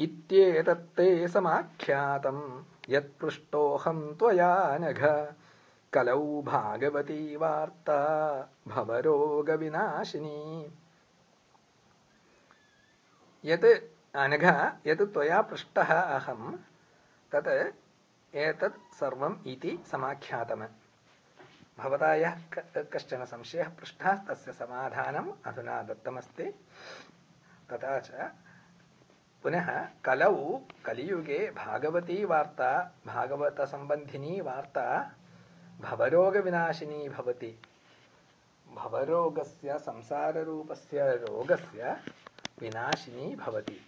इत्येतत्ते त्वया कलौ भागवती वार्ता भवरोगविनाशिनी। यत् अनघ यत् त्वया पृष्टः अहम् तत् एतत् सर्वम् इति समाख्यातम्। भवता यः कश्चन संशयः पृष्टः तस्य समाधानम् अधुना दत्तमस्ति। तथा च पुनः कलौ कलियुगे भागवती वार्ता भागवतसम्बन्धिनी वार्ता भवरोगविनाशिनी भवति। भवरोगस्य संसाररूपस्य रोगस्य विनाशिनी भवति